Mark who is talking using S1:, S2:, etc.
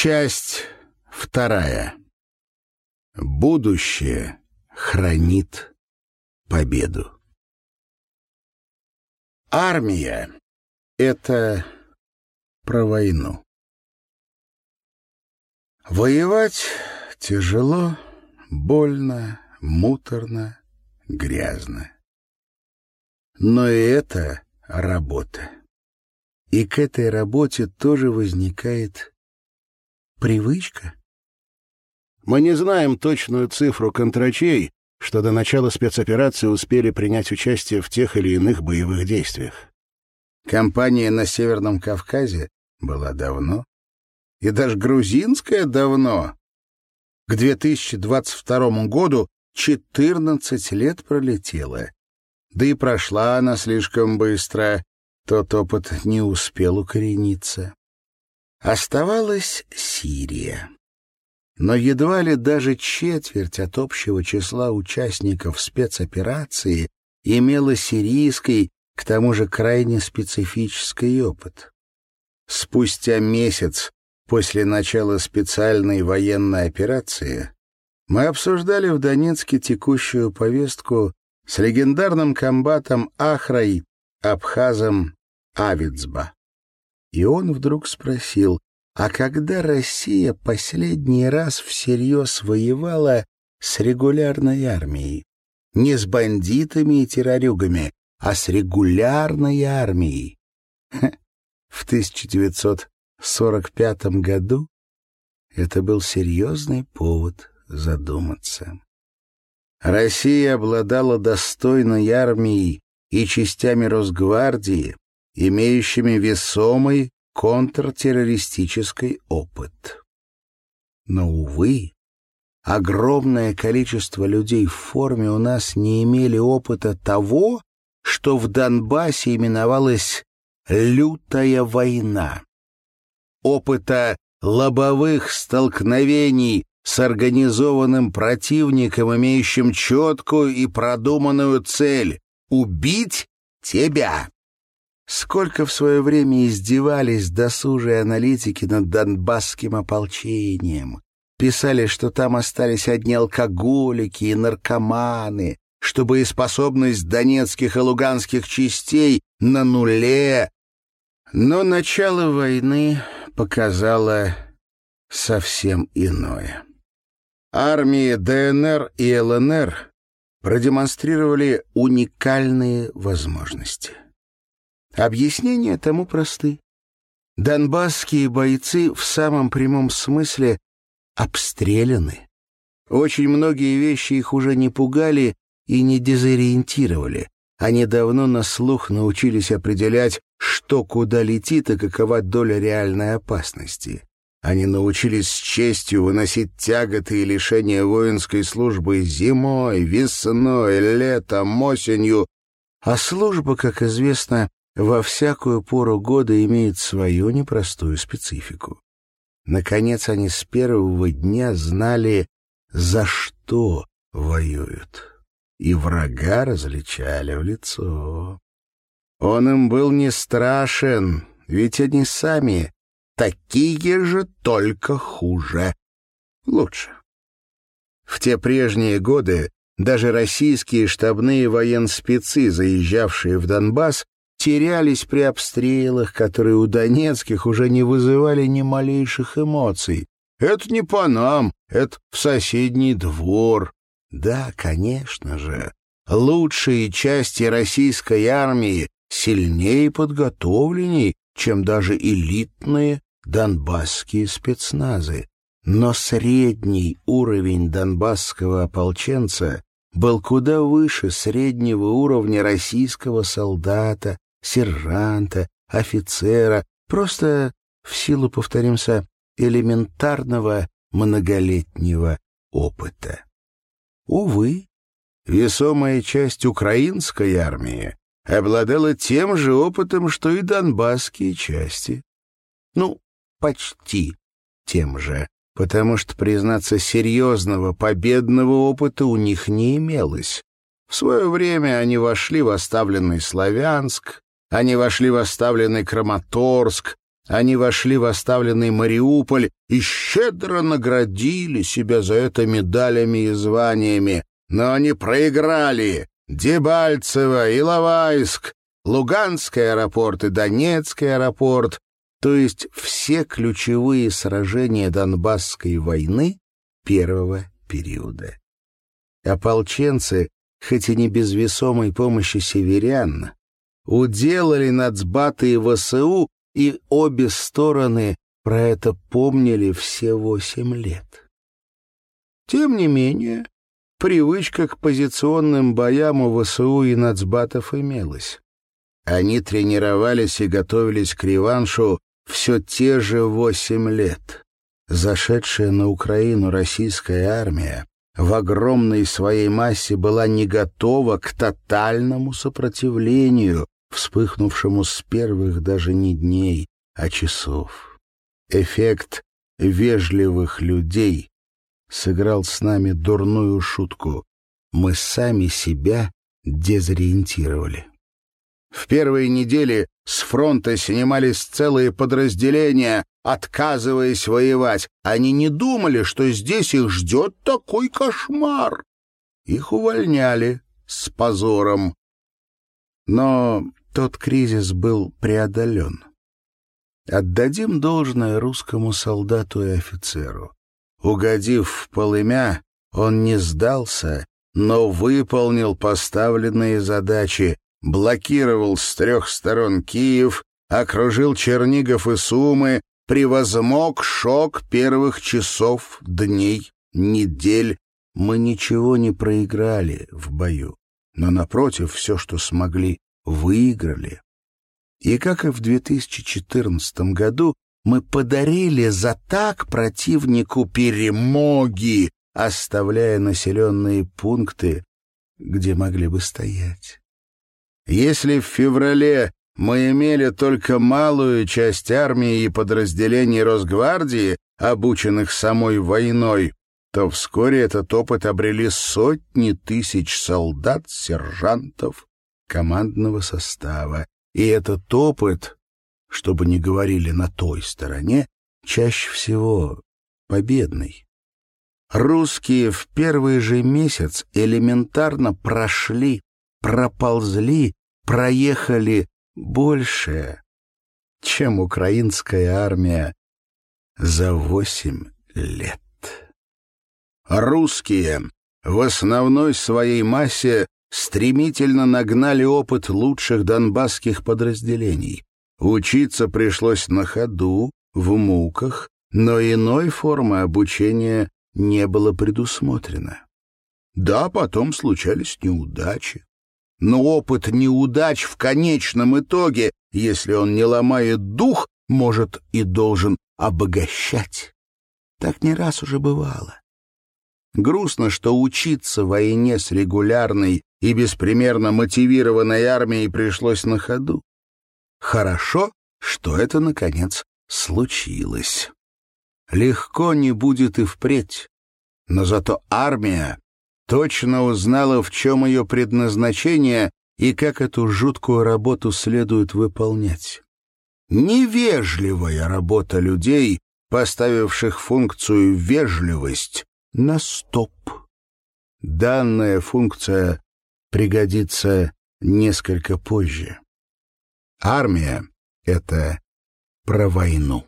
S1: Часть вторая. Будущее хранит победу. Армия — это про войну. Воевать тяжело, больно, муторно, грязно. Но и это работа. И к этой работе тоже возникает привычка. Мы не знаем точную цифру контрачей, что до начала спецоперации успели принять участие в тех или иных боевых действиях. Компания на Северном Кавказе была давно, и даже грузинская давно. К 2022 году 14 лет пролетело. Да и прошла она слишком быстро, тот опыт не успел укорениться. Оставалась Сирия. Но едва ли даже четверть от общего числа участников спецоперации имела сирийский, к тому же крайне специфический опыт. Спустя месяц после начала специальной военной операции мы обсуждали в Донецке текущую повестку с легендарным комбатом Ахрой Абхазом Авицба. И он вдруг спросил, а когда Россия последний раз всерьез воевала с регулярной армией? Не с бандитами и террорюгами, а с регулярной армией. В 1945 году это был серьезный повод задуматься. Россия обладала достойной армией и частями Росгвардии, имеющими весомый контртеррористический опыт. Но, увы, огромное количество людей в форме у нас не имели опыта того, что в Донбассе именовалось «лютая война». Опыта лобовых столкновений с организованным противником, имеющим четкую и продуманную цель — убить тебя. Сколько в свое время издевались досужие аналитики над донбасским ополчением. Писали, что там остались одни алкоголики и наркоманы, что боеспособность донецких и луганских частей на нуле. Но начало войны показало совсем иное. Армии ДНР и ЛНР продемонстрировали уникальные возможности. Объяснения тому просты. Донбасские бойцы в самом прямом смысле обстреляны. Очень многие вещи их уже не пугали и не дезориентировали. Они давно на слух научились определять, что куда летит и какова доля реальной опасности. Они научились с честью выносить тяготы и лишения воинской службы зимой, весной, летом, осенью. А служба, как известно, во всякую пору года имеет свою непростую специфику. Наконец, они с первого дня знали, за что воюют, и врага различали в лицо. Он им был не страшен, ведь они сами такие же, только хуже. Лучше. В те прежние годы даже российские штабные военспецы, заезжавшие в Донбасс, терялись при обстрелах, которые у донецких уже не вызывали ни малейших эмоций. «Это не по нам, это в соседний двор». Да, конечно же, лучшие части российской армии сильнее подготовленней, чем даже элитные донбасские спецназы. Но средний уровень донбасского ополченца был куда выше среднего уровня российского солдата, сержанта, офицера, просто в силу, повторимся, элементарного многолетнего опыта. Увы, весомая часть украинской армии обладала тем же опытом, что и донбасские части. Ну, почти тем же, потому что, признаться, серьезного победного опыта у них не имелось. В свое время они вошли в оставленный Славянск, они вошли в оставленный Краматорск, Они вошли в оставленный Мариуполь и щедро наградили себя за это медалями и званиями. Но они проиграли Дебальцево, Иловайск, Луганский аэропорт и Донецкий аэропорт, то есть все ключевые сражения Донбасской войны первого периода. Ополченцы, хоть и не без весомой помощи северян, уделали нацбаты и ВСУ, и обе стороны про это помнили все восемь лет. Тем не менее, привычка к позиционным боям у ВСУ и нацбатов имелась. Они тренировались и готовились к реваншу все те же восемь лет. Зашедшая на Украину российская армия в огромной своей массе была не готова к тотальному сопротивлению, вспыхнувшему с первых даже не дней, а часов. Эффект вежливых людей сыграл с нами дурную шутку. Мы сами себя дезориентировали. В первые недели с фронта снимались целые подразделения, отказываясь воевать. Они не думали, что здесь их ждет такой кошмар. Их увольняли с позором. Но тот кризис был преодолен. Отдадим должное русскому солдату и офицеру. Угодив в полымя, он не сдался, но выполнил поставленные задачи, блокировал с трех сторон Киев, окружил Чернигов и Сумы, превозмог шок первых часов, дней, недель. Мы ничего не проиграли в бою, но, напротив, все, что смогли, выиграли. И, как и в 2014 году, мы подарили за так противнику перемоги, оставляя населенные пункты, где могли бы стоять. Если в феврале мы имели только малую часть армии и подразделений Росгвардии, обученных самой войной, то вскоре этот опыт обрели сотни тысяч солдат, сержантов, командного состава. И этот опыт, чтобы не говорили на той стороне, чаще всего победный. Русские в первый же месяц элементарно прошли, проползли проехали больше, чем украинская армия за восемь лет. Русские в основной своей массе стремительно нагнали опыт лучших донбасских подразделений. Учиться пришлось на ходу, в муках, но иной формы обучения не было предусмотрено. Да, потом случались неудачи но опыт неудач в конечном итоге, если он не ломает дух, может и должен обогащать. Так не раз уже бывало. Грустно, что учиться войне с регулярной и беспримерно мотивированной армией пришлось на ходу. Хорошо, что это, наконец, случилось. Легко не будет и впредь, но зато армия точно узнала, в чем ее предназначение и как эту жуткую работу следует выполнять. Невежливая работа людей, поставивших функцию «вежливость» на стоп. Данная функция пригодится несколько позже. Армия — это про войну.